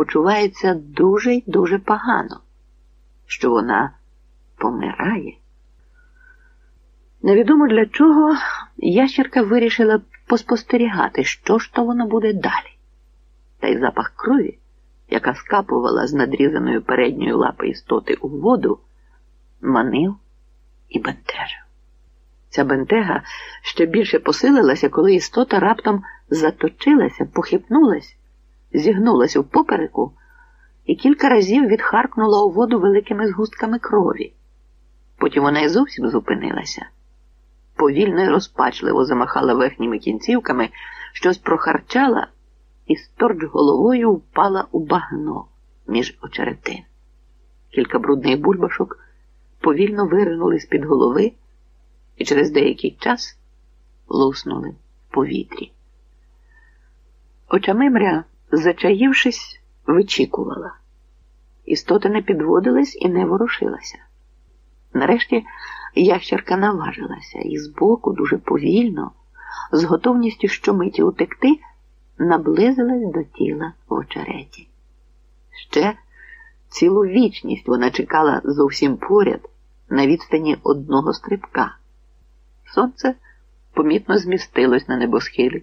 почувається дуже й дуже погано, що вона помирає. Невідомо для чого ящерка вирішила поспостерігати, що ж то воно буде далі. Та й запах крові, яка скапувала з надрізаної передньої лапи істоти у воду, манив і бентежив. Ця бентега ще більше посилилася, коли істота раптом заточилася, похитнулась, зігнулася в попереку і кілька разів відхаркнула у воду великими згустками крові. Потім вона й зовсім зупинилася. Повільно й розпачливо замахала верхніми кінцівками, щось прохарчала і сторч головою впала у багно між очеретин. Кілька брудних бульбашок повільно виринули з-під голови і через деякий час луснули в повітрі. Очамимря, зачаївшись, вичікувала. Істота не підводилась і не ворушилася. Нарешті ящерка наважилася і збоку, дуже повільно, з готовністю щомиті утекти, наблизилась до тіла в очереті. Ще цілу вічність вона чекала зовсім поряд на відстані одного стрибка. Сонце помітно змістилось на небосхилі,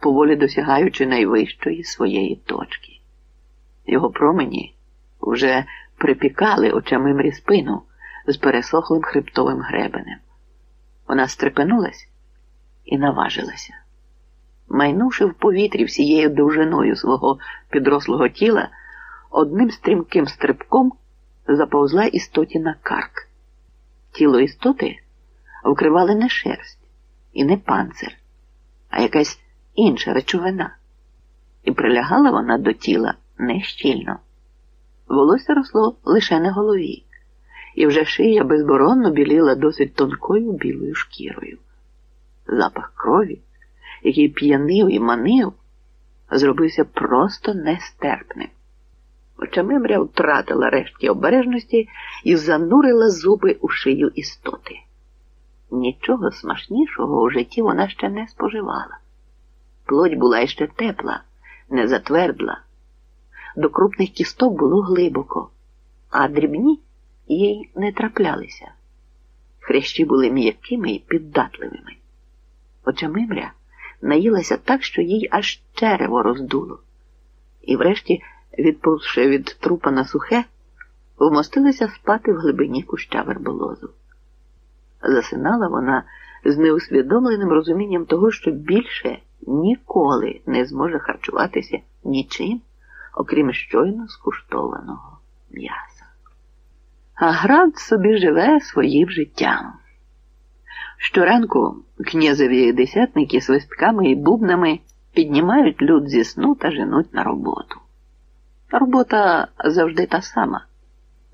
поволі досягаючи найвищої своєї точки. Його промені вже припікали очами спину з пересохлим хребтовим гребенем. Вона стрепенулась і наважилася. Майнувши в повітрі всією довжиною свого підрослого тіла, одним стрімким стрибком заповзла істоті на карк. Тіло істоти вкривали не шерсть і не панцир, а якась інша речовина, і прилягала вона до тіла нещільно. Волосся росло лише на голові, і вже шия безборонно біліла досить тонкою білою шкірою. Запах крові, який п'янив і манив, зробився просто нестерпним. Очамимря втратила рештки обережності і занурила зуби у шию істоти. Нічого смачнішого у житті вона ще не споживала. Плоть була іще тепла, не затвердла. До крупних кісток було глибоко, а дрібні їй не траплялися. Хрящі були м'якими і піддатливими. Очамимря наїлася так, що їй аж черево роздуло, і, врешті, відповзши від трупа на сухе, вмостилася спати в глибині куща верболозу. Засинала вона з неусвідомленим розумінням того, що більше ніколи не зможе харчуватися нічим, окрім щойно скуштованого м'яса. А град собі живе своїм життям. Щоранку князеві десятники свистками і бубнами піднімають люд зі сну та женуть на роботу. Робота завжди та сама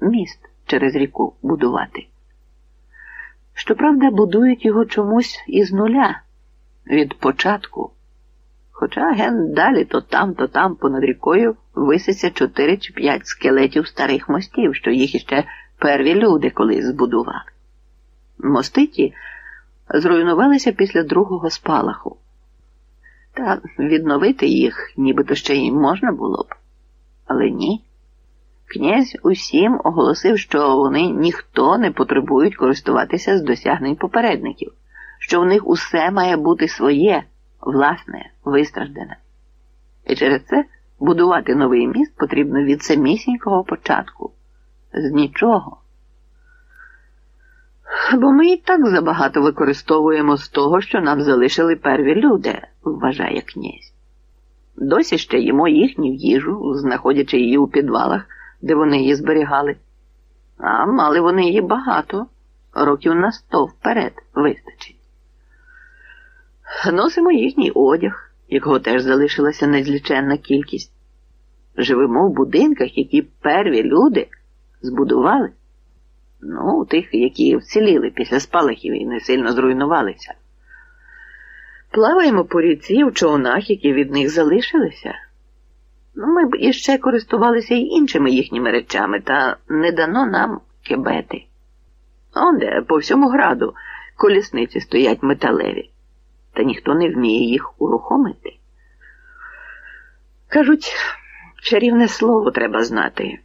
міст через ріку будувати. Щоправда, будують його чомусь із нуля від початку. Хоча ген далі то там, то там понад рікою виситься чотири чи п'ять скелетів старих мостів, що їх іще перві люди колись збудували. Мости ті зруйнувалися після другого спалаху. Та відновити їх нібито ще й можна було б. Але ні. Князь усім оголосив, що вони ніхто не потребують користуватися з досягнень попередників, що в них усе має бути своє, власне, вистраждене. І через це будувати новий міст потрібно від самісінького початку, з нічого. Бо ми і так забагато використовуємо з того, що нам залишили перві люди, вважає князь. Досі ще їмо їхню їжу, знаходячи її у підвалах де вони її зберігали. А мали вони її багато, років на сто вперед вистачить. Носимо їхній одяг, якого теж залишилася незліченна кількість. Живемо в будинках, які перві люди збудували. Ну, тих, які вціліли після спалахів і не сильно зруйнувалися. Плаваємо по ріці в човнах, які від них залишилися. Ну, ми б іще користувалися й іншими їхніми речами, та не дано нам кебети. Онде, по всьому граду, колісниці стоять металеві, та ніхто не вміє їх урухомити. Кажуть, Чарівне слово треба знати.